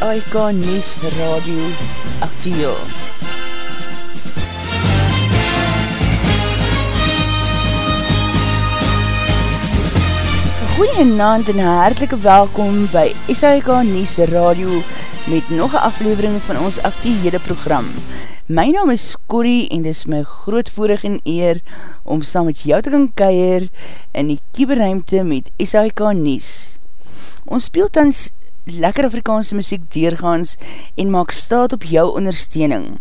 SAIK News Radio Actieel. Goeie naand en hartelike welkom by SAIK News Radio met nog een aflevering van ons actiehede program. My naam is Corrie en dis my grootvoerig en eer om saam met jou te kan keier in die kieberruimte met SAIK News. Ons speelt tans lekker Afrikaanse muziek deurgaans en maak staat op jou ondersteuning.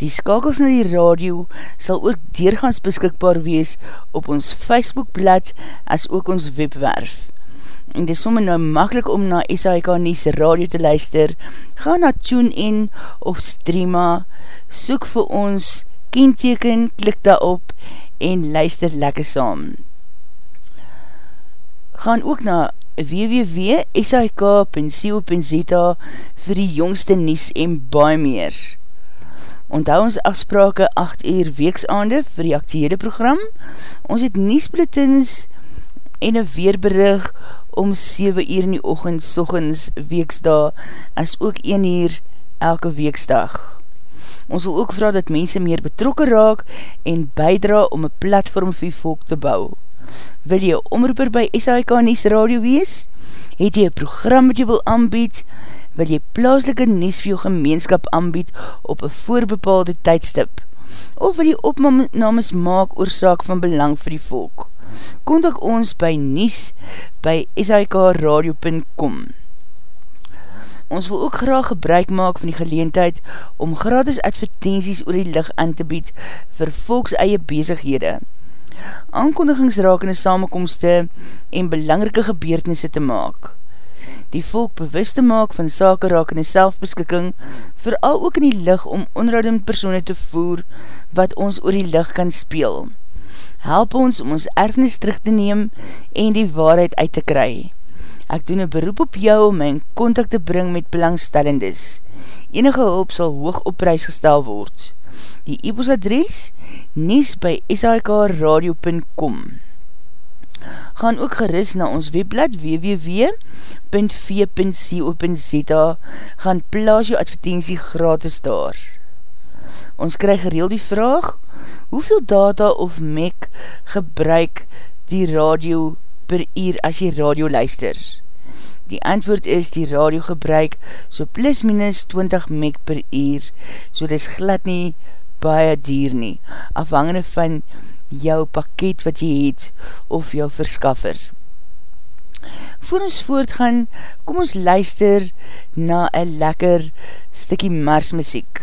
Die skakels na die radio sal ook deurgaans beskikbaar wees op ons Facebookblad as ook ons webwerf. En dit is somme nou makkelijk om na SAIK Nies radio te luister. Ga na TuneIn of Streama, soek vir ons, kenteken, klik daar op en luister lekker saam. Gaan ook na www.sik.co.za vir die jongste nies en baie meer. Onthou ons afsprake 8 uur weeksaande vir die actiehede program. Ons het niesbulletins en een weerberig om 7 uur in die ochend sochens weeksda as ook 1 uur elke weeksdag. Ons wil ook vraag dat mense meer betrokken raak en bijdra om een platform vir volk te bouw. Wil jy omroeper by SHK Nies Radio wees? Het jy een program wat jy wil aanbied? Wil jy plaaslike Nies vir jou gemeenskap aanbied op een voorbepaalde tydstip? Of wil jy opnames maak oorzaak van belang vir die volk? Kontak ons by Nies by shkradio.com Ons wil ook graag gebruik maak van die geleentheid om gratis advertenties oor die licht aan te bied vir volks eie bezighede aankondigingsrakende samenkomste en belangrike gebeurtenisse te maak. Die volk bewust te maak van sake rakende selfbeskikking, vooral ook in die lig om onroudend persoene te voer wat ons oor die lig kan speel. Help ons om ons erfnis terug te neem en die waarheid uit te kry. Ek doen een beroep op jou om my in contact te bring met belangstellendes. Enige hulp sal hoog op prijs gestel word. Die e-post adres nies by shikradio.com Gaan ook geris na ons webblad www.v.co.za Gaan plaas jou advertentie gratis daar. Ons krijg gereel die vraag Hoeveel data of MEC gebruik die radio per uur as jy radio luister? Die antwoord is die radio gebruik so plus minus 20 meg per uur, so dis glad nie baie dier nie, afhangende van jou pakket wat jy het of jou verskaffer. Voor ons voortgaan, kom ons luister na een lekker stikkie marsmuziek.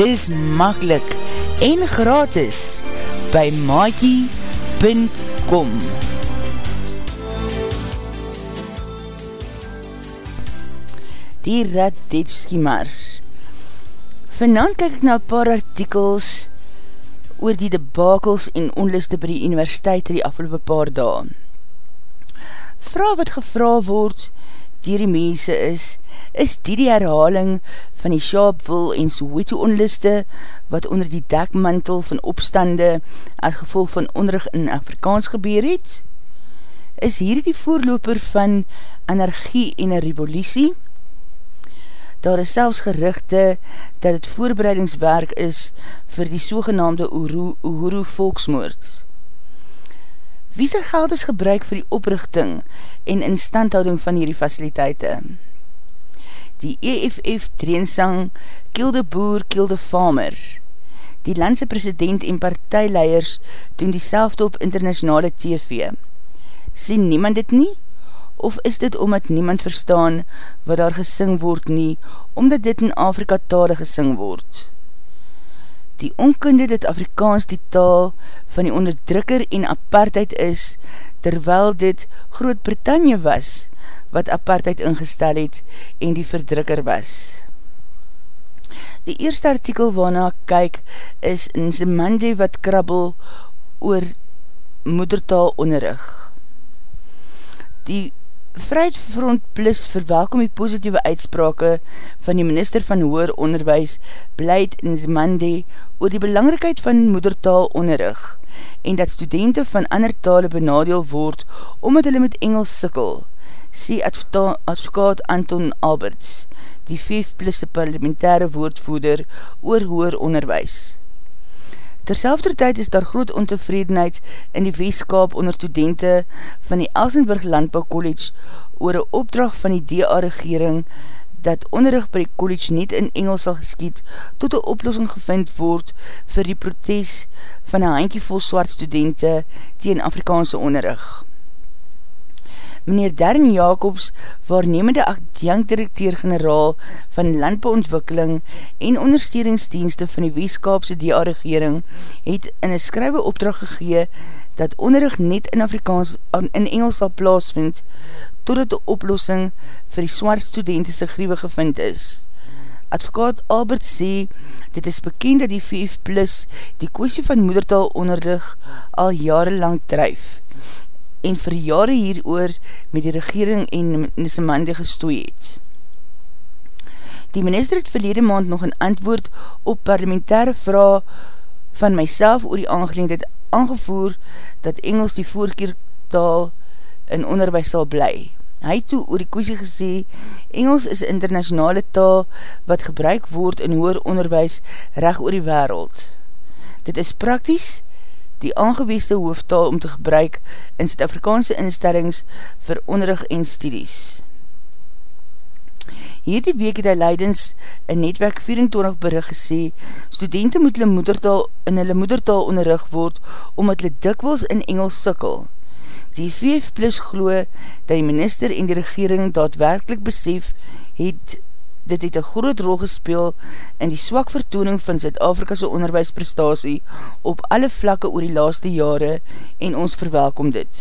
dis makkelijk en gratis by maakie.com Die Radetski Mars Vanavond kyk ek na paar artikels oor die debakels en onliste by die universiteit die afgelopen paar dae. Vraag wat gevra word dier die mense is, is die die herhaling van die Sharpeville en Soweto onliste wat onder die dekmantel van opstande as gevolg van onderrig in Afrikaans gebeur het? Is hier die voorloper van energie en een revolutie? Daar is selfs gerichte dat het voorbereidingswerk is vir die sogenaamde Uhuru, Uhuru volksmoord. Wie sy geld is gebruik vir die oprichting en instandhouding van hierdie faciliteite? die EFF treensang Kilde Boer, Kilde Farmer. Die landse president en partijleiers doen die op internationale TV. Sien niemand dit nie? Of is dit omdat niemand verstaan wat daar gesing word nie, omdat dit in Afrika tale gesing word? Die onkunde dat Afrikaans die taal van die onderdrukker en apartheid is, terwyl dit Groot-Brittannië was, wat apartheid ingestel het en die verdrukker was. Die eerste artikel waarna kyk is in Zemande wat krabbel oor moedertaal onderrig. Die Vrijheidsfront Plus verwelkom die positieve uitsprake van die minister van Hoor Onderwijs Blyd in Zemande oor die belangrikheid van moedertaal onderrig en dat studenten van ander tale benadeel word omdat hulle met Engels sikkel sê advokaat Anton Alberts, die 5 plusse parlementaire woordvoeder oor hoer onderwijs. Terselfde tyd is daar groot ontevredenheid in die weeskap onder studenten van die Elsenburg Landbouw College oor een opdracht van die DA-regering dat onderrug by die college niet in Engels sal geskiet tot een oplossing gevind word vir die protes van een handjevol swart studenten tegen Afrikaanse onderrug meneer Darren Jacobs, waarnemende adjunct-directeur-generaal van landbouontwikkeling en ondersteuningsdienste van die Weeskaapse DA-regering, het in een skrywe opdracht gegee dat onderrig net in Afrikaans in Engels sal plaasvind, totdat die oplossing vir die swart studentese griewe gevind is. Advokaat Albert sê, dit is bekend dat die VF Plus die kwestie van moedertaal onderrig al jarenlang drijf en vir jare hier oor met die regering en Nissemande gestooi het. Die minister het verlede maand nog een antwoord op parlementaire vraag van myself oor die aangeleendheid aangevoer dat Engels die voorkeertaal in onderwijs sal bly. Hy het toe oor die kwestie gesê, Engels is internationale taal wat gebruik word in hoer onderwijs recht oor die wereld. Dit is prakties die aangeweeste hoofdtaal om te gebruik in Zuid-Afrikaanse instellings vir onderrig en studies. Hierdie week het hy leidens in netwerk 24 berig gesê, studenten moet hulle moedertaal in hulle moedertaal onderrig word, omdat hulle dikwels in Engels sikkel. Die VF Plus glo dat die minister en die regering daadwerkelijk besef het dit het een groot rol gespeel in die swak vertooning van Zuid-Afrika'se onderwijsprestatie op alle vlakke oor die laaste jare en ons verwelkom dit.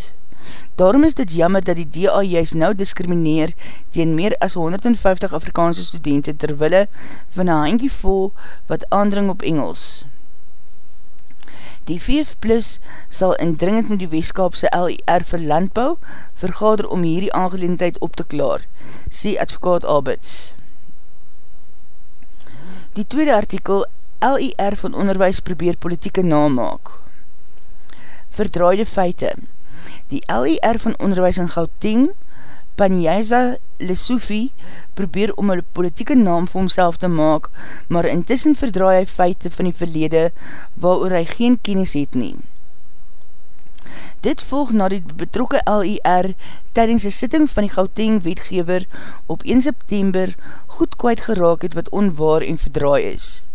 Daarom is dit jammer dat die DA juist nou discrimineer teen meer as 150 Afrikaanse studenten terwille van een handje vol wat aandring op Engels. Die VF Plus sal indringend met die Westkaapse LIR vir landbouw vergader om hierdie aangeleendheid op te klaar, sê advokaat Alberts. Die tweede artikel, LIR van onderwijs probeer politieke namaak. Verdraaide feite. Die LIR van onderwijs in Gauteng, Panyaisa Lesoufi, probeer om een politieke naam vir homself te maak, maar intussen verdraai hy feite van die verlede, waar hy geen kennis het nie. Dit volg na die betrokke LIR tydens die sitting van die Gauteng wetgever op 1 September goed kwijt geraak het wat onwaar en verdraai is.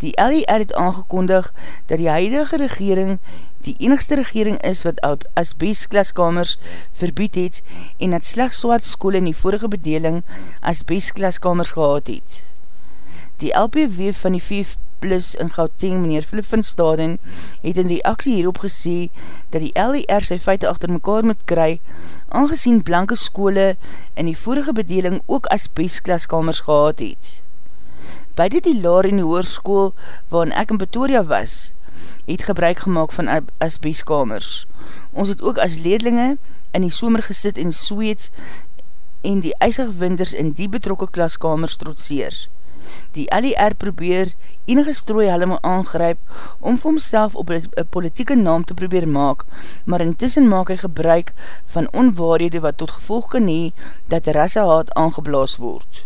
Die LIR het aangekondig dat die huidige regering die enigste regering is wat as bestklaskamer verbied het en dat slechts swart school in die vorige bedeling as bestklaskamer gehad het. Die LPW van die VF Plus in Gauteng, meneer Philip van Staden, het in reaksie hierop gesê dat die LER sy feite achter mekaar moet kry, aangezien blanke skole in die vorige bedeling ook as bestklaskamers gehad het. Beide die laar en die hoorskool waarin ek in Pretoria was, het gebruik gemaakt van as bestkamers. Ons het ook as leerlinge in die somer gesit en sweet en die eisig winders in die betrokke klaskamers trotseer. Die LER probeer enige strooi helemaal aangryp om vir homself op een politieke naam te probeer maak, maar intussen maak hy gebruik van onwaarhede wat tot gevolg kan hee dat rassehaat aangeblaas word.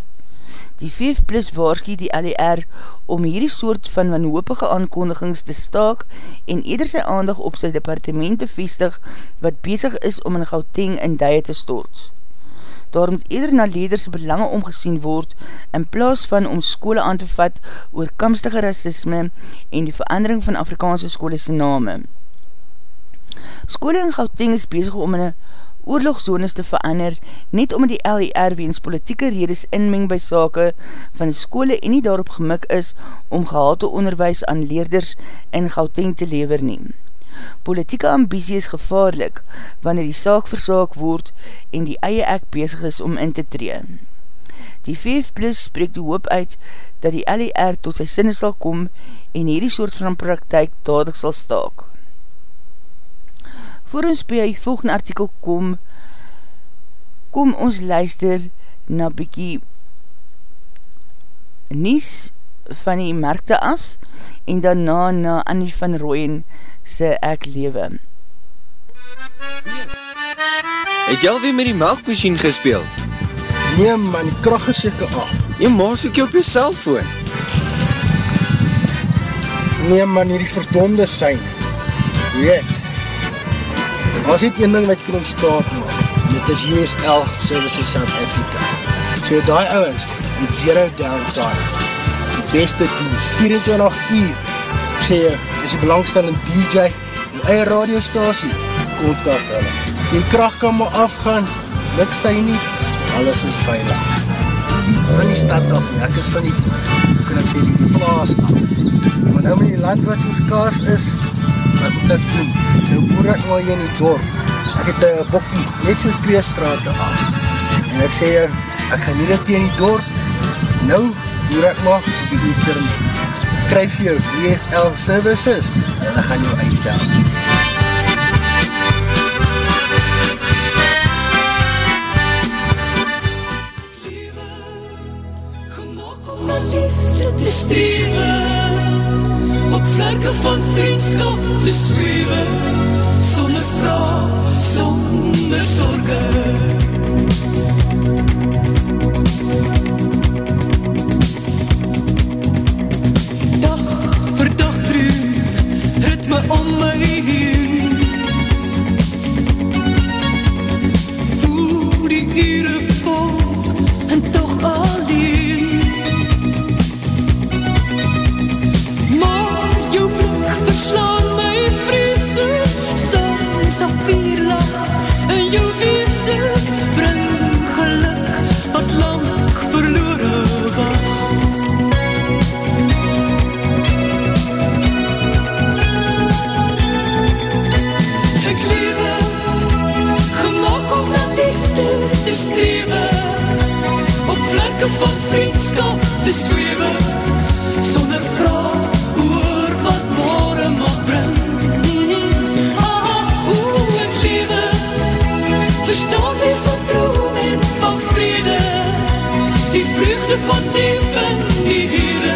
Die VF Plus waarskie die LER om hierdie soort van wanhopige aankondigings te staak en eder sy aandag op sy departement te vestig wat bezig is om in Gauteng in duie te stort daar moet eerder na leders belange omgesien word in plaas van om skole aan te vat oor kamstige racisme en die verandering van Afrikaanse skole se name. Skole in Gauteng is bezig om in een oorlogzones te verander, net omdat die LER weens politieke redes inmeng by sake van skole en nie daarop gemik is om gehate onderwijs aan leerders in Gauteng te lever neem. Politieke ambitie is gevaarlik wanneer die saak versaak word en die eie ek bezig is om in te tree. Die VF Plus spreek die hoop uit dat die LER tot sy sinne sal kom en hierdie soort van praktijk dadelijk sal staak. Voor ons by die volgende artikel kom, kom ons luister na bykie nies van die merkte af en daarna na Annie van Rooyen se ek lewe. Het jy alweer met die melkmachine gespeel? Nee man, die kracht is jyke af. Jy maas ook jy op jy cellfoon. Nee man, hier die verdonde sein. Weet, as dit een ding wat jy kan ontstaat maak, dit is USL Services South Africa. So die ouwens, die zero downtime, die beste dienst, 24 uur, ek sê jy, is die belangstellende DJ, die eie radiostasie, kontak hulle. Die kracht kan maar afgaan, luk sy nie, alles is veilig. Die van die stad af, ek is van die, hoe kan ek sê, die plaas af. Maar nou met die land wat soos kaars is, wat moet ek doen? Nou boer ek maar hier in die dorp. Ek het een bokkie, net so twee straten af. En ek sê, ek gaan nie dit in die dorp, nou boer ek maar op die internet kryf jou DSL services. Hulle gaan jou uitdaan. Op vlerke van vriendskap te zwewe Sonder vraag, sonder sorge om nog te zwewe Sonder vraag oor wat morgen mag bring. Aha, hoe ek lewe? Verstaan my van droom en van vrede. Die vreugde van lewe in die Heere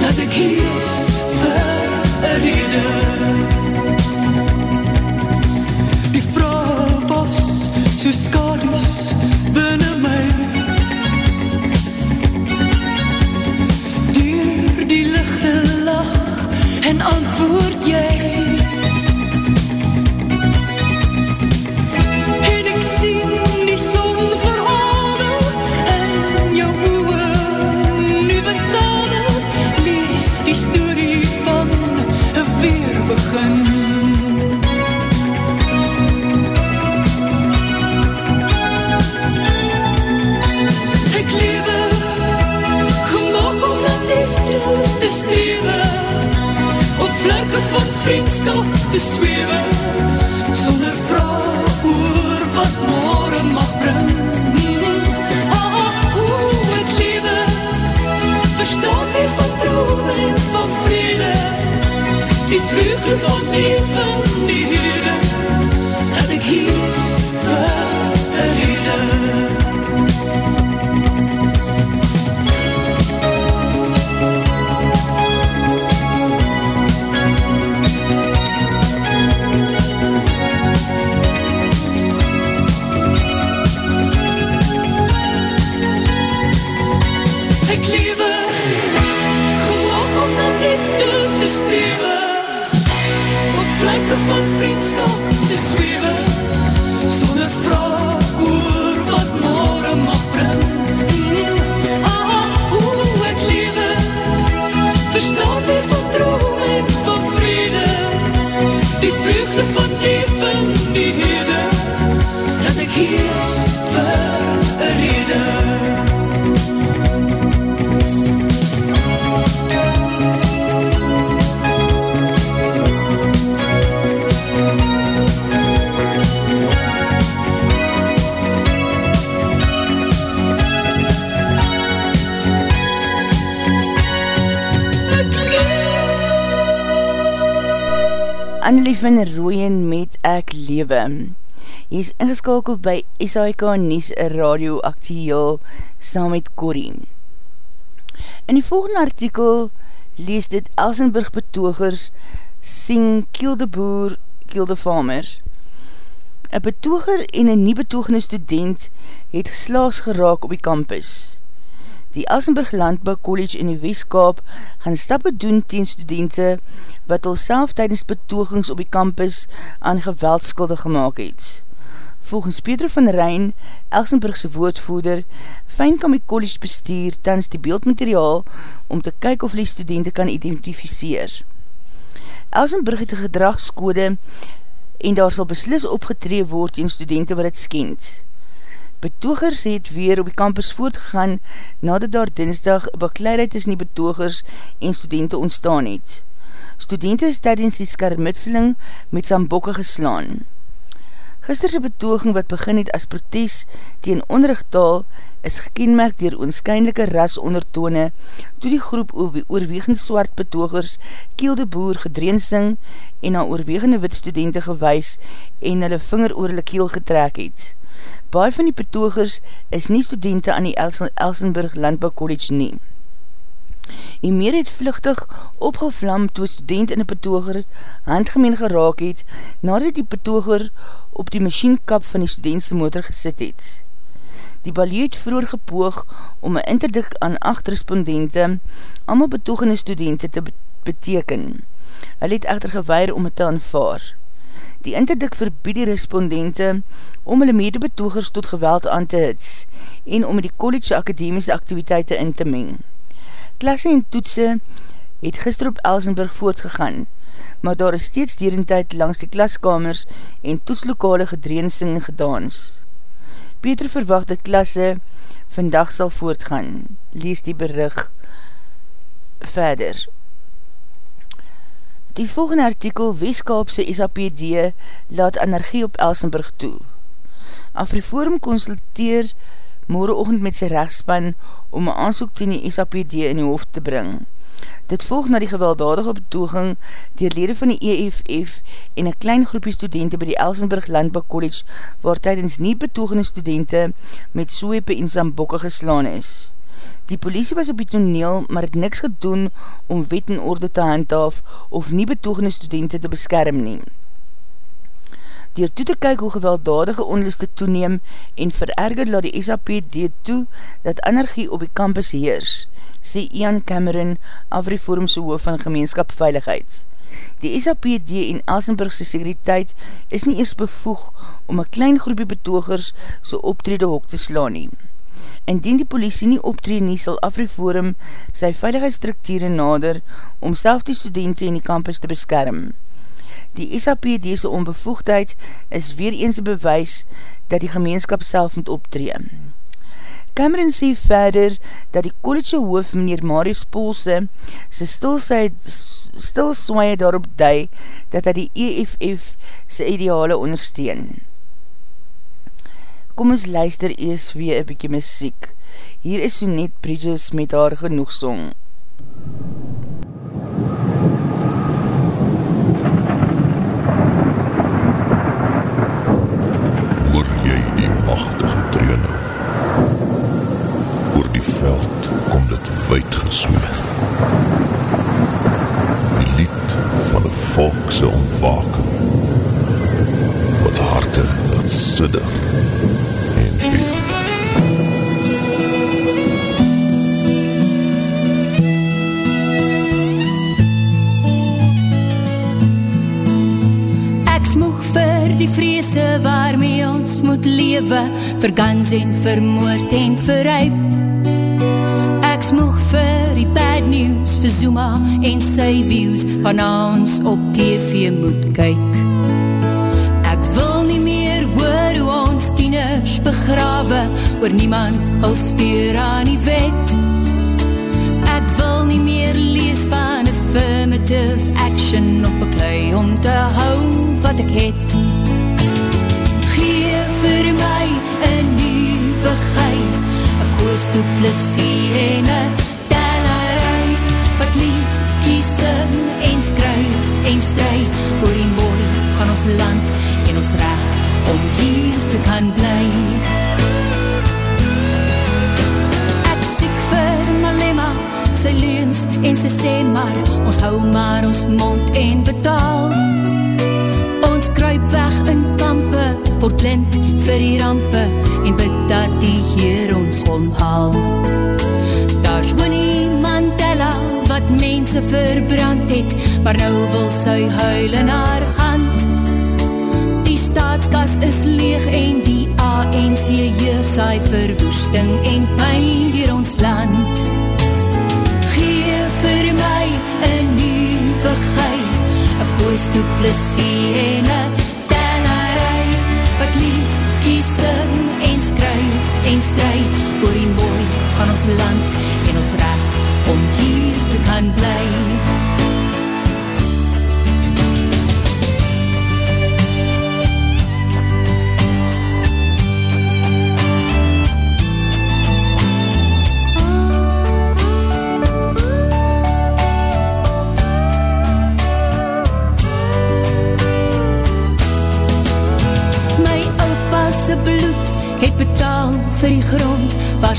Dat ek hier is vir een rede. Die vraag was so skade vriendskap te zwewe Sonder vraag oor wat morgen mag bring. Ah, hoe ek lewe. Verstaan weer van droom en van vrede. Die vreugde van leven, die hede Annelie van Rooyen met Ek Lewe. Jy is ingeskakeld by SAIK Nies Radio Actieel saam met Corrie. In die volgende artikel lees dit Elsenburg betogers sing Kiel de Boer, Kiel de Farmer. Een betoger en een nie betogende student het geslaags geraak op die campus. Die Elsenburg Landbouw College in die Westkaap gaan stappe doen teen studente wat al self tydens betogings op die campus aan geweld skuldig gemaakt het. Volgens Peter van Rijn, Elsenburgse woordvoerder, fijn kan die college bestuur tans die beeldmateriaal om te kyk of die studenten kan identificeer. Elsenburg het een gedragskode en daar sal beslis opgetree word in studenten wat het skend. Betogers het weer op die campus voortgegaan nadat daar dinsdag bekleidheid tussen die betogers en studenten ontstaan het. Studenten is tydens die skarmitseling met sambokke geslaan. Gisterse betoging wat begin het as protes teen onrichttaal is gekenmerk dier oonskynlike ras ondertone toe die groep oorwegend swart betogers Kiel de Boer gedreensing en na oorwegende wit studenten gewys en hulle vinger oor hulle keel getrek het. Baie van die betogers is nie studenten aan die Elsenburg Landbouw College nie. Die meer het vluchtig opgevlam toe student in die betoger handgemeen geraak het nadat die betoger op die machinekap van die studentse motor gesit het. Die balie het vroeger gepoog om een interdik aan acht respondente, allemaal betogende studenten te beteken. Hy het echter gewaar om het te aanvaar. Die interdik verbied die respondente om hulle medebetogers tot geweld aan te hits en om die college akademiese activiteite in te meng. Klasse en toetse het gister op Elsenburg voortgegaan, maar daar is steeds dierentijd langs die klaskamers en toetslokale gedreensing gedaans. Peter verwacht dat klasse vandag sal voortgaan. Lees die berig verder. Die volgende artikel Westkaapse SAPD laat energie op Elsenburg toe. Afriforum consulteer morgenochtend met sy rechtspan om een aansoek ten die SAPD in die hoofd te bring. Dit volg na die gewelddadige betoging dier lede van die EFF en een klein groepie studenten by die Elsenburg Landbouw College waar tydens nie betogende studenten met soepe en sambokke geslaan is. Die politie was op die toneel, maar het niks gedoen om wet en orde te handhaaf of nie betogende studenten te beskerm neem. Door toe te kyk hoe gewelddadige onliste toeneem en vererger laat die SAPD toe dat energie op die campus heers, sê Ian Cameron, Afriforumse hoof van gemeenskap veiligheid. Die SAPD en Elsenburgse sekuriteit is nie eers bevoeg om een klein groepie betogers so optrede hok te slaan nie. Indien die politie nie optrede nie, sal Afriforum sy veiligheidsstrukture nader om self die studenten in die campus te beskerm. Die SAPD'se onbevoegdheid is weer eens een bewys dat die gemeenskap self moet optree. Cameron sê verder dat die college hoof meneer Marius Poolse sy stilswaie daarop dui dat hy die EFF sy ideale ondersteun. Kom ons luister eers weer een bykie muziek. Hier is Sonet Bridges met haar genoegsong. Hoor jy die machtige dreuning? Oor die veld kom dit wijd gesweer. Die lied van die volkse ontwaken wat harte dat sidder die vreese waarmee ons moet lewe, vir gans en vir moord en vir ryp. Ek smoeg vir die bad news, vir Zuma en sy views, van ons op TV moet kyk. Ek wil nie meer hoor hoe ons tieners begrawe, oor niemand hul stuur aan die wet. Ek wil nie meer lees van affirmative action of beklui om te hou wat ek het. Vir my een nieuwe gei, een koos duplisie en een tellerij, wat liedkie sing en skryf en stry oor die mooi van ons land en ons recht om hier te kan bly. Ek siek vir Malema, sy leens en sy sê maar, ons hou maar ons mond en betaal. Ons kruip weg in kampe, word blind vir die rampe, en bid dat die Heer ons omhaal. Daar's Winnie Mandela, wat mense verbrand het, maar nou wil sy huil in haar hand. Die staatskas is leeg en die ANC jeug saai verwoesting en pijn dier ons land. Gee vir my een nieuwe gei, een koos duplisie en een wat liedkie sing en skryf en stry oor die mooi van ons land en ons recht om hier te kan bly.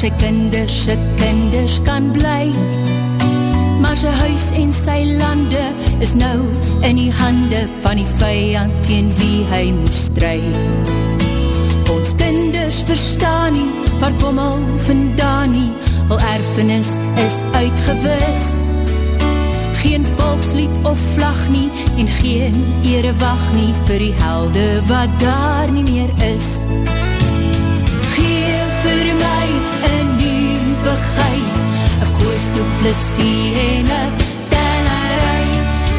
Sy kinders se kinders kan bly. Maar sy huis en sy lande is nou in die hande van die vijand teen wie hy moes stry. Ons kinders verstaan nie, waar kom al vandaan nie, al erfenis is uitgewis. Geen volkslied of vlag nie, en geen ere wacht nie, vir die helde wat daar nie meer is. Gee gei, een koos duplisie en een tellerij,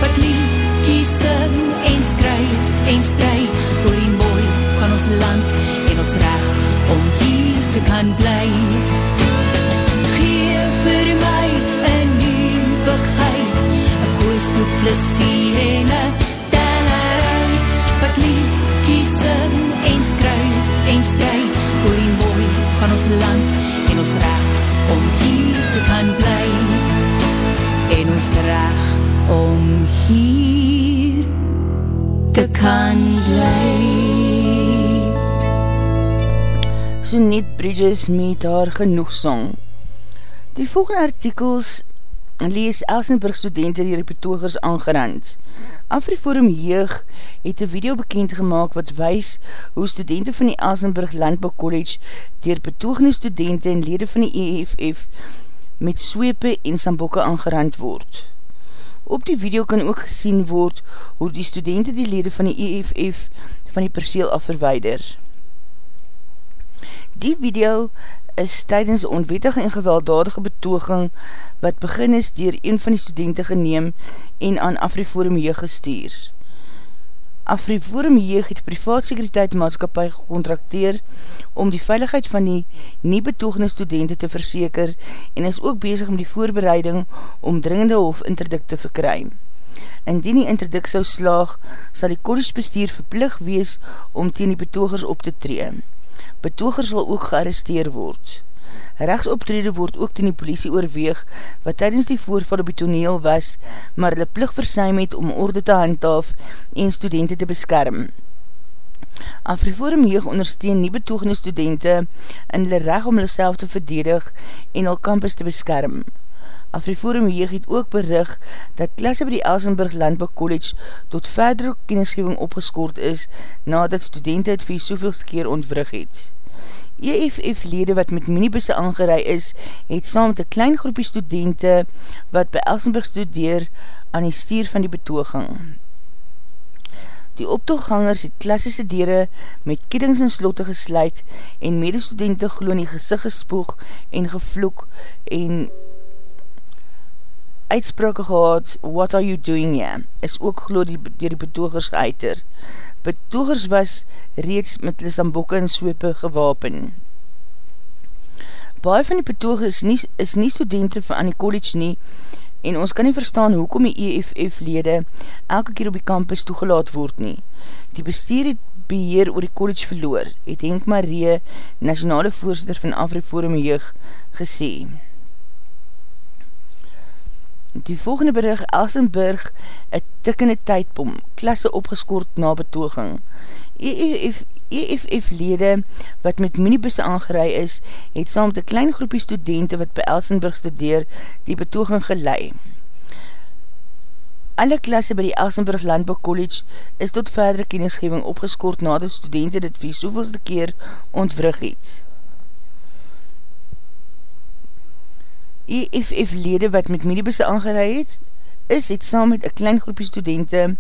wat liedkie sing en skryf en stry, oor die mooi van ons land en ons recht om hier te kan bly. Gee vir my een nieuwe gei, een koos duplisie en een tellerij, wat liedkie sing en skryf en stry, oor die mooi van ons land en ons recht om hier te kan bly. En ons recht om hier te kan bly. so net Bridges met haar genoegsong. Die volgende artikels lees Elsenburg studenten die repetogers aangerand. Afriforum Jeug het een video bekend gemaakt wat wys hoe studenten van die Elsenburg Landbouw College dier betogende studenten en lede van die EFF met swepe en sambokke aangerand word. Op die video kan ook gesien word hoe die studenten die lede van die EFF van die perseel af verweider. Die video is tydens onwettige en gewelddadige betoging wat begin is dier een van die studenten geneem en aan Afriforum Jeug gestuur. Afriforum Jeug het privaat sekuriteit maatskapie gecontrakteer om die veiligheid van die nie betogende studenten te verseker en is ook bezig om die voorbereiding om dringende hofinterdikt te verkry. Indien die interdikt sou slaag, sal die college bestuur verplig wees om teen die betogers op te tree betogers wil ook gearresteer word. Rechtsoptrede word ook ten die politie oorweeg, wat tydens die voorval op die toneel was, maar hulle plig versuim het om orde te handhaaf en studenten te beskerm. Afriforum Jeug ondersteun nie betogende studenten in hulle recht om hulle te verdedig en hulle campus te beskerm. Afriforum Jeug het ook berig dat klasse by die Elsenburg Landbouw College tot verdere kennisgeving opgeskoord is nadat studenten het vir soveelste keer ontwrig het. EFF-lede wat met minibusse aangerei is, het saam met een klein groepie studenten wat by Elsenburg studeer aan die stier van die betoging. Die optooggangers het klassische dere met kiddings en slotte gesluit en medestudenten glo in die gezicht gespoeg en gevloek en uitsprake gehad, what are you doing here, is ook geloof die, die, die betogers geuiter. Betogers was reeds met hulle sambokke en swepe gewapen. Baie van die betogers is nie, is nie studenten van aan die college nie, en ons kan nie verstaan hoekom die EFF-lede elke keer op die campus toegelaat word nie. Die bestuur het beheer oor die college verloor, het Henk Marie, nationale voorzitter van Afriforum Jeug, gesê. Die volgende berig, Elsenburg, een tikkende tydbom, klasse opgeskoord na betoging. EFF-lede, e wat met minibusse aangerei is, het saam met een klein groepie studenten wat by Elsenburg studeer, die betoging gelei. Alle klasse by die Elsenburg Landbouw College is tot verdere kennisgeving opgeskoord nadat studenten dit vir soveelste keer ontwrig het. EFF-lede wat met mediebusse aangerei het, is het saam met een klein groepie studenten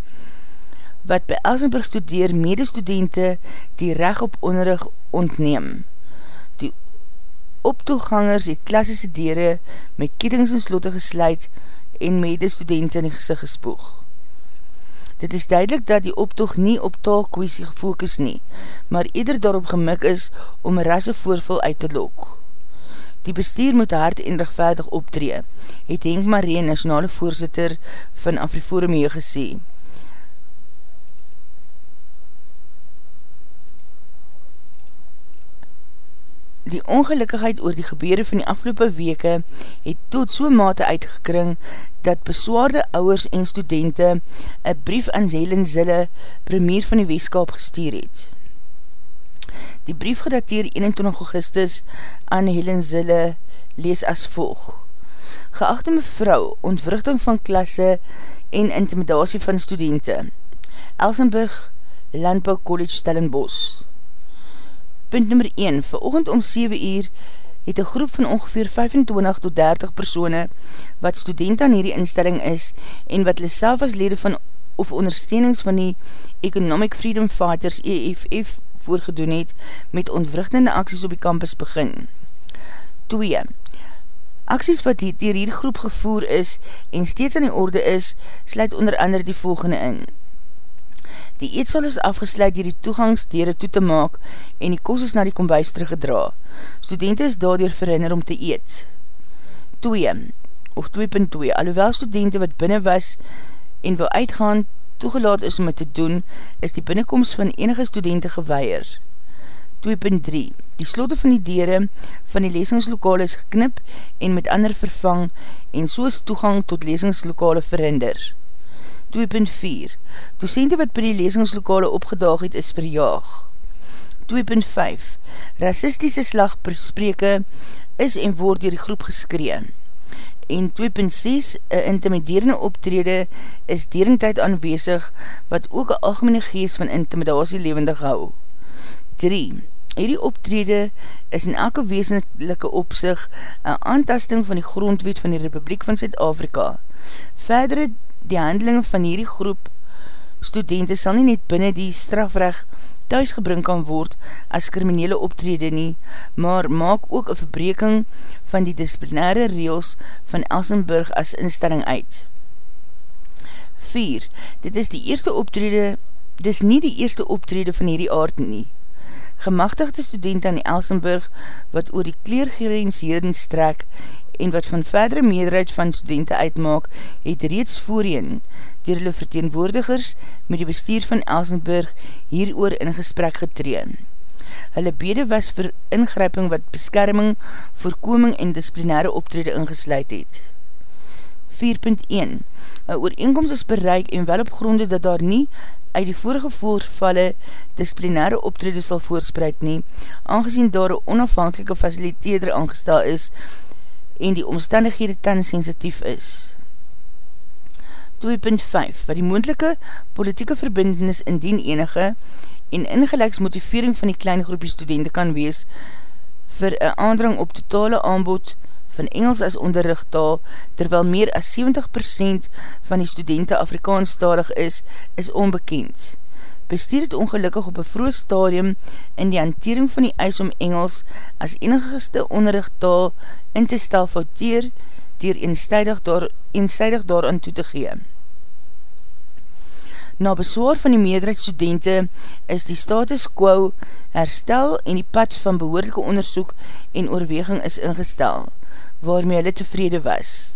wat by Elsenburg studeer medestudenten die recht op onderrig ontneem. Die optoegangers het klassische dere met kiedings en slotte gesluit en medestudenten in die gezicht gespoeg. Dit is duidelik dat die optoog nie op taalkwestie gefokus nie, maar ieder daarop gemik is om rasse voorval uit te lok. Die bestuur moet hard en rechtvaardig optree, het Henk Marie, nationale voorzitter van Afriforum hier gesê. Die ongelukkigheid oor die gebeure van die afgelopen weke het tot so mate uitgekring dat beswaarde ouwers en studenten een brief aan Zelen Zille, premier van die weeskap, gestuur het. Die brief gedateer 21 augustus aan Helen Zille lees as volg. Geachte mevrou, ontwrichting van klasse en intimidatie van studenten. Elsenburg, Landbouw College Stellenbos. Punt nummer 1. Veroogend om 7 uur het een groep van ongeveer 25 tot 30 persone wat student aan hierdie instelling is en wat hulle self as lede van of ondersteunings van die Economic Freedom Fighters EFF voorgedoen het met ontwrichtende acties op die campus begin. 2. Acties wat die, dier hier groep gevoer is en steeds aan die orde is, sluit onder andere die volgende in. Die eetsal is afgesluit dier die toegangsdere toe te maak en die kos is na die kombuis teruggedra. Studenten is daardoor verhinder om te eet. 2. Of 2.2. Alhoewel studenten wat binnen was en wil uitgaan, toegelaat is om het te doen, is die binnenkomst van enige studenten geweier. 2.3 Die slotte van die dere van die lesingslokale is geknip en met ander vervang en soos toegang tot lesingslokale verhinder. 2.4 Docente wat by die lesingslokale opgedaag het is verjaag. 2.5 Racistische slagbespreke is en word dier die groep geskreen en 2.6 een intimiderende optrede is deringtijd aanwezig wat ook een algemene geest van intimidatie levendig hou. 3. Hierdie optrede is in elke wezenlijke opzicht een aantasting van die grondwet van die Republiek van Zuid-Afrika. Verdere die handeling van hierdie groep studenten sal nie net binnen die strafrecht thuisgebring kan word as kriminele optrede nie, maar maak ook een verbreking van die disciplinaire reels van Elsenburg as instelling uit. 4. Dit is die eerste optrede, dit is nie die eerste optrede van hierdie aard nie. Gemachtigde student aan die Elsenburg, wat oor die kleergerens hierden strek en wat van verdere meerderheid van studenten uitmaak, het reeds voorheen dier hulle verteenwoordigers met die bestuur van Elsenburg hieroor in gesprek getreen. Hulle bede was vir ingryping wat beskerming, voorkoming en disciplinaire optrede ingesluid het. 4.1 Een ooreenkomst is bereik en wel op gronde dat daar nie uit die vorige voorvalle disciplinaire optrede sal voorspreid nie, aangezien daar een onafhankelike faciliteerder aangestel is en die omstandighede tan sensitief is. 2.5 wat die moendelike politieke verbindenis indien enige en ingelijks motivering van die klein groepie studenten kan wees vir een aandrang op totale aanbod van Engels as onderrichttaal, terwyl meer as 70% van die studenten Afrikaanstalig is, is onbekend. Bestuur het ongelukkig op een vroeg stadium in die hantering van die eis om Engels as enigste onderrichttaal in te stel fouteer dier eenstydig, daar, eenstydig daaraan toe te gee. Na beswaar van die meerderheid studenten is die status quo herstel en die pad van behoorlijke onderzoek en oorweging is ingestel, waarmee hulle tevrede was.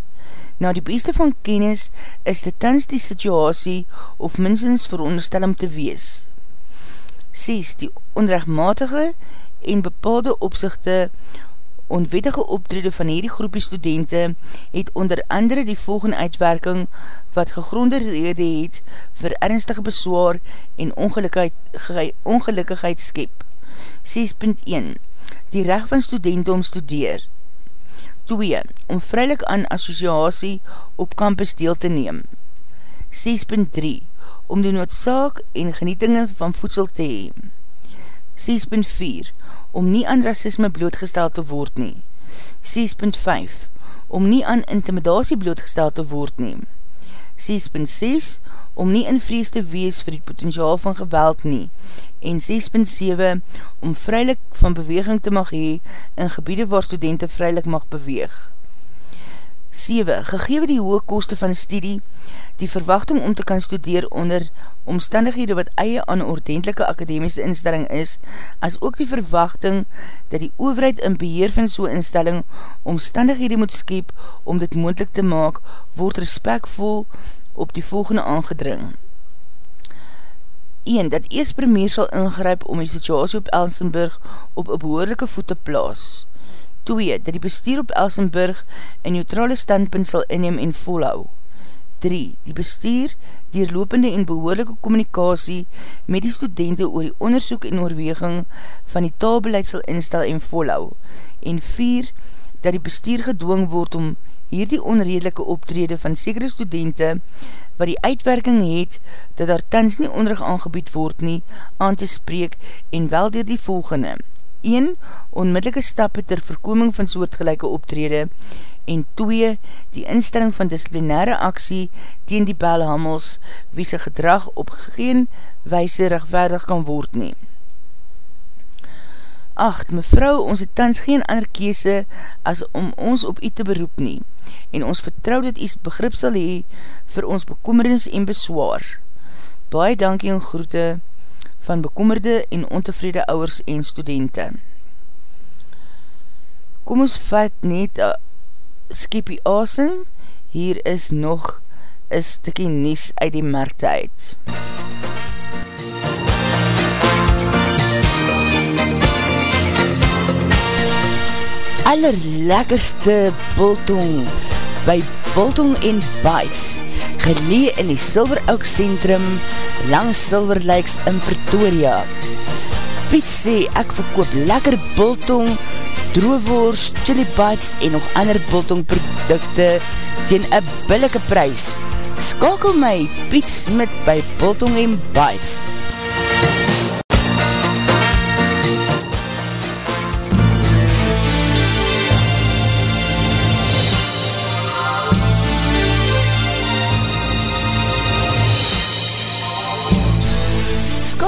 Na die beste van kennis is dit tans die situasie of minstens veronderstel om te wees. 6. Die onrechtmatige en bepaalde opzichte onwettige optrede van hierdie groepie studenten het onder andere die volgende uitwerking wat gegronde rede het vir ernstige beswaar en ongelukkigheid skep. 6.1 Die recht van studenten om studeer. 2. Om vrylik aan associatie op campus deel te neem. 6.3 Om die noodzaak en genietingen van voedsel te hee. 6.4 Om nie aan racisme blootgesteld te word nie. 6.5 Om nie aan intimidatie blootgesteld te word nie. 6.6 Om nie in vrees te wees vir die potentiaal van geweld nie en 6.7 om vrylik van beweging te mag hee in gebiede waar studenten vrylik mag beweeg. 7. Gegewe die hoge koste van studie, die verwachting om te kan studeer onder omstandighede wat eie aan ordentelike akademiese instelling is, as ook die verwachting dat die overheid in beheer van so'n instelling omstandighede moet skep om dit moendlik te maak, word respectvol op die volgende aangedring. 1. Dat eers premier sal ingryp om die situasie op Elsenburg op een behoorlijke voet te plaas. 2. Dat die bestuur op Elsenburg een neutrale standpunt sal inneem en volhou. 3. Die bestuur die lopende en behoorlijke communicatie met die studenten oor die onderzoek en oorweging van die taalbeleid sal instel en volhou. En 4. Dat die bestuur gedwong word om hierdie onredelike optrede van sekere studenten wat die uitwerking het dat daar tans nie onderrig aangebied word nie aan te spreek en wel dier die volgende. 1. Onmiddellike stappe ter voorkoming van soortgelijke optrede en 2. Die instelling van disciplinaire aksie teen die belhamels wie sy gedrag op geen wijse rechtvaardig kan word nie. 8. Mevrou, ons het tans geen ander kese as om ons op u te beroep nie en ons vertrouw dat iets begrip sal hee vir ons bekommernis en beswaar. Baie dankie en groete van bekommerde en ontevrede ouwers en studenten. Kom ons vat net a skipie asem, hier is nog een stikkie nies uit die markte uit. Allerlekkerste bultong by Bultong en Bites, gelee in die Silver Oak Centrum, langs Silver Lakes in Pretoria. Piet sê, ek verkoop lekker Bultong, droewoers, chili bites en nog ander Bultong producte teen een billike prijs. Skakel my, Piet Smit by Bultong Bites.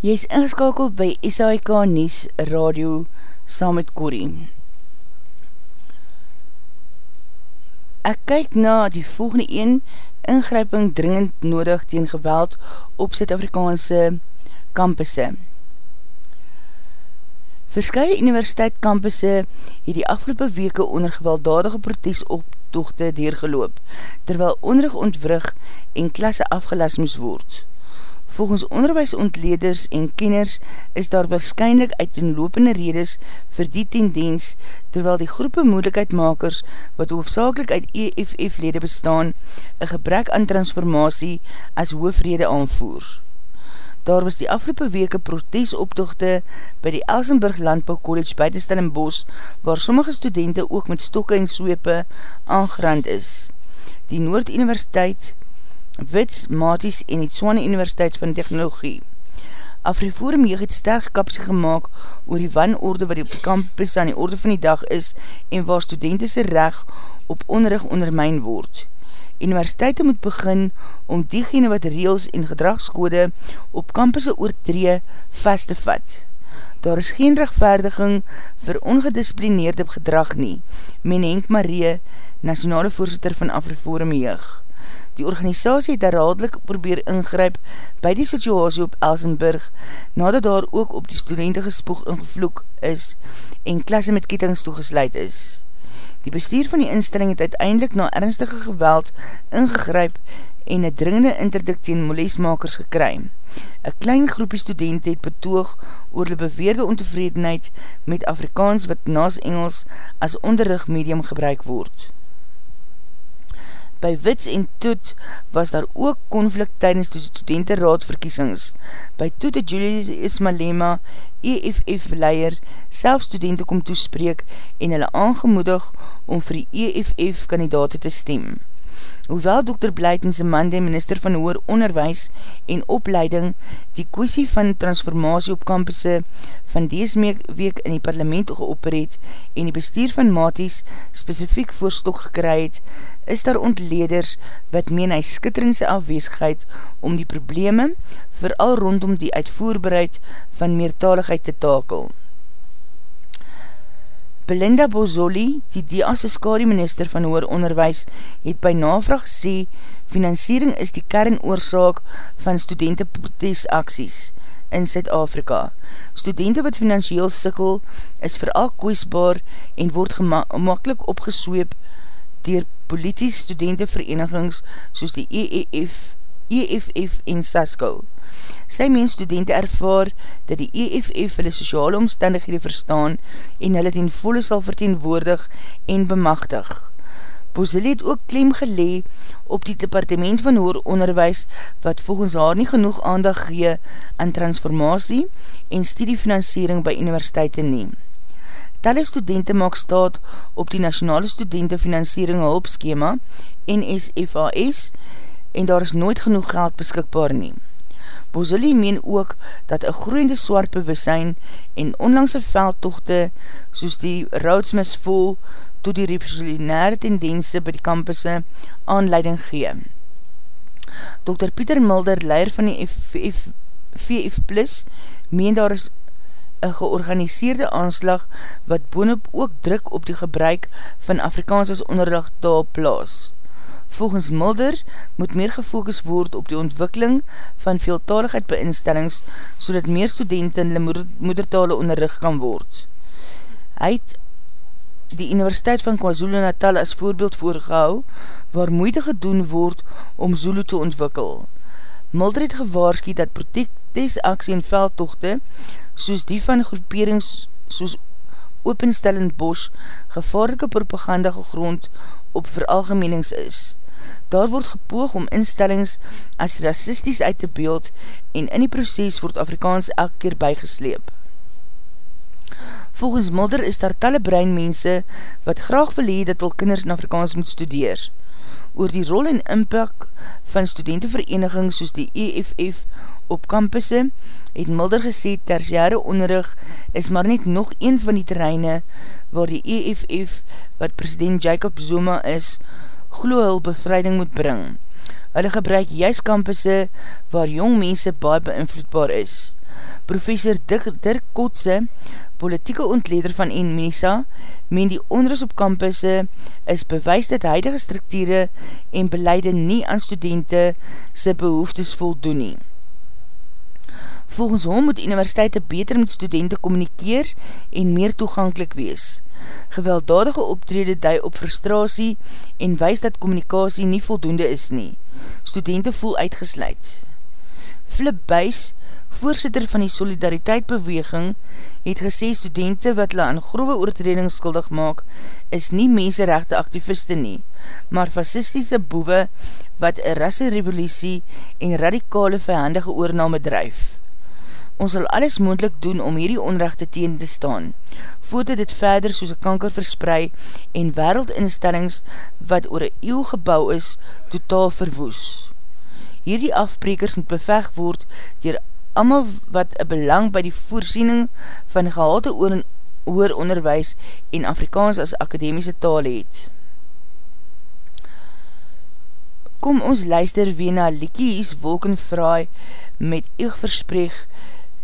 Jy is ingeskakeld by SAIK Nies Radio saam met Corrie. Ek kyk na die volgende een ingryping dringend nodig teen geweld op Zuid-Afrikaanse kampusse. Verskye universiteit kampusse het die afgelopen weke onder gewelddadige protesoptochte deurgeloop, terwyl onrug ontwrig en klasse afgelas moes word. Volgens onderwijsontleders en kenners is daar waarschijnlijk uit een lopende redes vir die tendens, terwyl die groepe moeilijkheidmakers, wat hoofdzakelijk uit EFF-lede bestaan, een gebrek aan transformatie as hoofrede aanvoer. Daar was die afgelopen weke protesoptochte by die Elsenburg Landbouw College buiten Stellenbos, waar sommige studenten ook met stokke en swepe aangerand is. Die Noord-Universiteit, Wits, Maties en die Swane Universiteit van Technologie. Afriforum Jeug het sterk kapsie gemaakt oor die wanorde wat die campus aan die orde van die dag is en waar studentese reg op onrug ondermijn word. Universiteite moet begin om diegene wat reels en gedragskode op campusse oortree vast te vat. Daar is geen rechtvaardiging vir ongedisciplineerde gedrag nie, men Henk Marie, nationale voorzitter van Afriforum Jeug. Die organisatie het herhaaldelik probeer ingryp by die situasie op Elsenburg, nadat daar ook op die studenten gespoeg ingevloek is en klasse met kettings toegesluit is. Die bestuur van die instelling het uiteindelik na ernstige geweld ingegryp en een dringende interdikt teen molesmakers gekry. Een klein groepie studenten het betoog oor die beweerde ontevredenheid met Afrikaans wat naas Engels as onderrugmedium gebruik word. By Wits en Toet was daar ook konflikt tydens die studentenraadverkiesings. By Toet het Julius Malema, EFF-leier, self studenten kom toespreek en hulle aangemoedig om vir die EFF-kandidaten te stem. Hoewel Dr. Blyten se man die minister van Hoor Onderwijs en Opleiding die kwestie van transformatie op kampusse van dees week in die parlement geopper het en die bestuur van Maties specifiek voorstok gekry het, is daar ontleders wat meen hy skitteringse afweesgheid om die probleme vooral rondom die uitvoerbereid van meertaligheid te takel. Belinda Bozoli, die DA's skadieminister van Hoor Onderwijs, het by navraag sê, financiering is die kernoorzaak van studentenprotesaksies in Zuid-Afrika. Studenten wat financieel sikkel, is vooral koesbaar en word gemakkelijk opgesweep dier polities studentenverenigings soos die EEF, EFF en SASCO. Sy mens studenten ervaar dat die EFF hulle sociale omstandighede verstaan en hulle ten volle sal verteenwoordig en bemachtig. Bozili het ook klem gelee op die departement van hoer onderwijs wat volgens haar nie genoeg aandag gee aan transformatie en studiefinanciering by universiteite neem. Talle studenten maak staat op die Nationale Studentenfinanciering Hulpskema NSFAS en daar is nooit genoeg geld beskikbaar neem. Bozili meen ook dat een groeiende swart bewussein en onlangse veldtochte soos die roudsmis vol to die revolutionaire tendense by die kampusse aanleiding gee. Dr. Pieter Mulder, leier van die VF Plus, meen daar is een georganiseerde aanslag wat boonop ook druk op die gebruik van Afrikaans as onderdag taal plaas. Volgens Mulder moet meer gefokus word op die ontwikkeling van veeltaligheid by instellings, so dat meer studenten hulle moedertale onderrug kan word. Hy het die Universiteit van KwaZulu-Natal as voorbeeld voorgehou, waar moeite gedoen word om Zulu te ontwikkel. Mulder het gewaarski dat protectesaksie en veldtochte, soos die van groeperings soos openstellend bos, gevaarlike propaganda gegrond op veralgemenings is. Daar word gepoog om instellings as racisties uit te beeld en in die proces word Afrikaans elke keer bygesleep. Volgens Mulder is daar talle breinmense wat graag wil hee dat al kinders in Afrikaans moet studeer. Oor die rol en impak van studentenvereniging soos die EFF op kampusse het Mulder gesê tertiare onderrig is maar net nog een van die terreine waar die EFF wat president Jacob Zuma is glo hul bevrijding moet bring. Hulle gebruik juist kampusse waar jong mense baie beïnvloedbaar is. Professor Dirk Kotse politieke ontleder van NMESA, meen die onrus op kampusse is bewys dat huidige structure en beleide nie aan studenten sy behoeftes voldoen nie. Volgens hom moet universiteite beter met studenten communikeer en meer toegankelijk wees. Gewelddadige optrede dui op frustratie en wys dat communikatie nie voldoende is nie. Studenten voel uitgesluit. Flip Buys, voorzitter van die Solidariteit Beweging, het gesê studenten wat hulle aan grove oortreding skuldig maak, is nie menserechte activiste nie, maar fascistische boewe wat een rasserevolutie en radikale verhandige oorname drijf. Ons sal alles moendlik doen om hierdie onrechte teen te staan, voordat dit verder soos een kanker versprei en wereldinstellings wat oor een eeuw gebouw is, totaal verwoes. Hierdie afbrekers moet beveg word dier amal wat een belang by die voorsiening van gehalte oor, oor onderwijs en Afrikaans as akademiese taal het. Kom ons luister weer na Likies Wolkenvraai met eeg verspreeg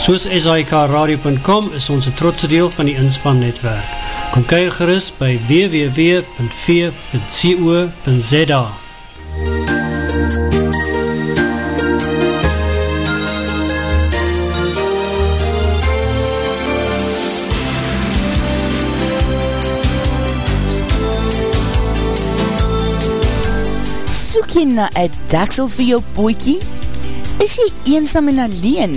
Soos SIKRadio.com is ons een trotse deel van die inspannetwerk. Kom kyk gerust by www.v.co.za jy na een daksel vir jou poekie? Is jy eensam en alleen?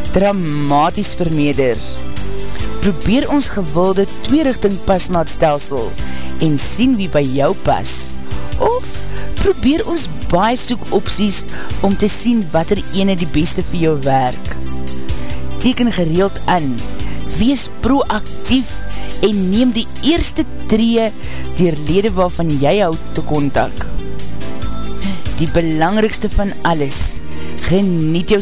dramatisch vermeerder. Probeer ons gewilde tweerichting pasmaatstelsel en sien wie by jou pas. Of probeer ons baie soek opties om te sien wat er ene die beste vir jou werk. Teken gereeld aan, wees proactief en neem die eerste tree dier lede waarvan jy houd te kontak. Die belangrikste van alles, geniet jou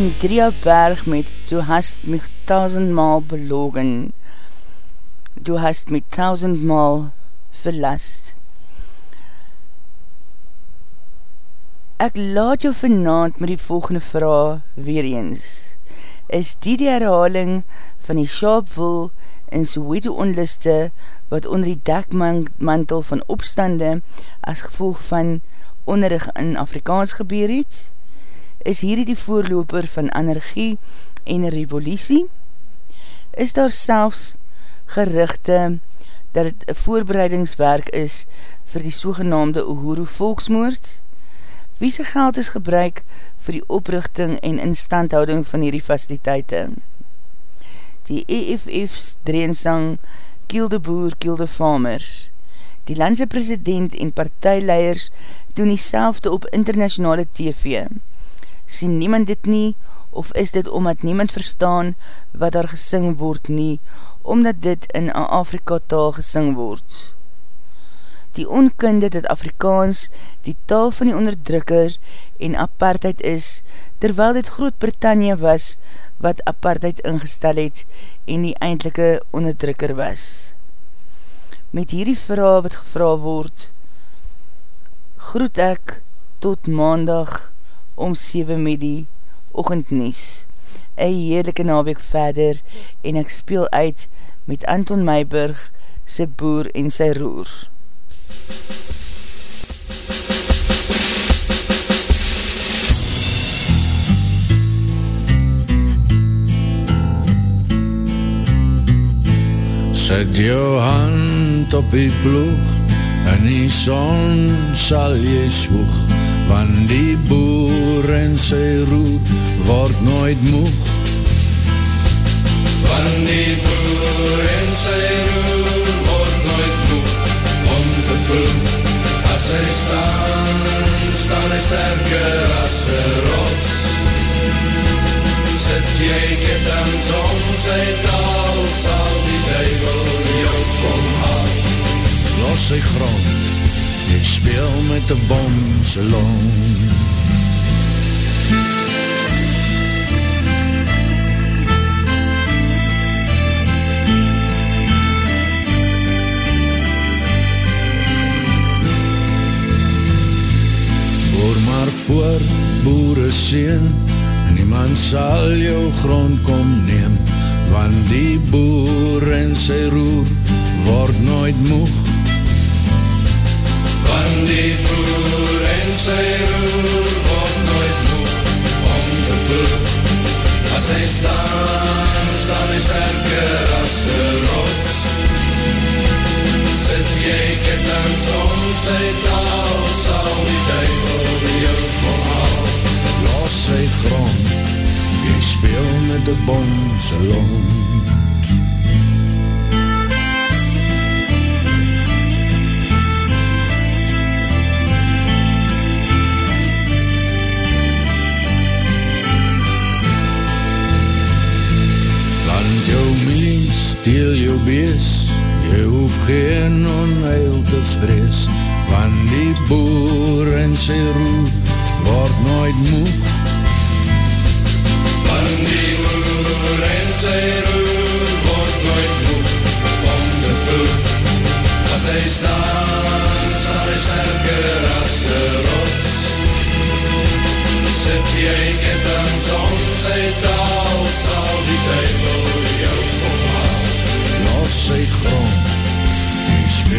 Andrea Berg met Du hast mich tausendmal belogen. Du hast mich tausendmal verlast. Ek laat jou vanavond met die volgende vraag weer eens. Is die die herhaling van die Sharpville en Soweto onliste wat onder die dekmantel van opstande as gevolg van onderrig in Afrikaans gebeur het? Is hierdie die voorloper van energie en revolutie? Is daar selfs gerichte dat het een voorbereidingswerk is vir die sogenaamde Uhuru volksmoord? Wie sy geld is gebruik vir die oprichting en instandhouding van hierdie faciliteite? Die EFF's dreensang Kielde Boer, Kielde Farmer. Die landse president en partijleiers doen die op internationale TV sien niemand dit nie, of is dit omdat niemand verstaan wat daar gesing word nie, omdat dit in een Afrika taal gesing word. Die onkunde dat Afrikaans die taal van die onderdrukker en apartheid is, terwyl dit Groot-Brittannië was wat apartheid ingestel het en die eindelike onderdrukker was. Met hierdie vraag wat gevra word, groet ek tot maandag om 7 met die ochendnies. Een heerlijke naweek verder en ek speel uit met Anton Meiburg, sy boer en sy roer. Zet jou hand op die ploeg en die son sal jy swoeg van die boer en sy roer word nooit moeg. Van die boer en sy roer word nooit moeg om te proef as hy staan staan hy sterker as sy rots. Sit jy ketens om sy taal sal die duivel jou kom haal. Los sy grond speel met die bom se long Hoor maar voor boere sien En niemand sal jou grond kom neem Want die boer en sy roer Word nooit moeg die boer en sy roer word nooit moeg om te proef. As hy staan, staan hy sterker as sy rots. Sit jy ketens om sy taal, sal die duivel jou kom haal. Los sy grond, jy speel met die bom sy long. Hoef geen onheil te vrees, van die boer en sy roer word nooit moeg. Van die boer en sy roer word nooit moeg, om te ploeg. As hy staan, sal hy sterker as een rots. Sit jy kettings om sy taal, sal die duivel jou omhaal. Los sy grond,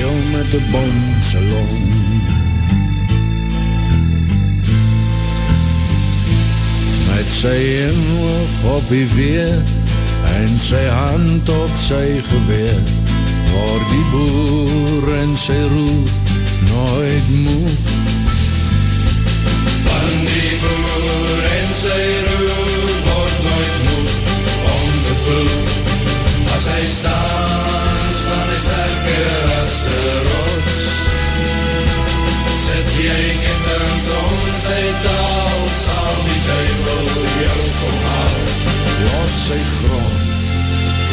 speel met die bonse lont. Met sy inhoog op die weer, en sy hand op sy geweer, word die boer en sy roer nooit moeg. Sy taal, sal die duivel jou kom haal. Los sy grond,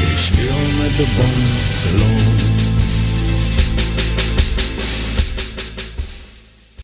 jy speel met de bonse loon.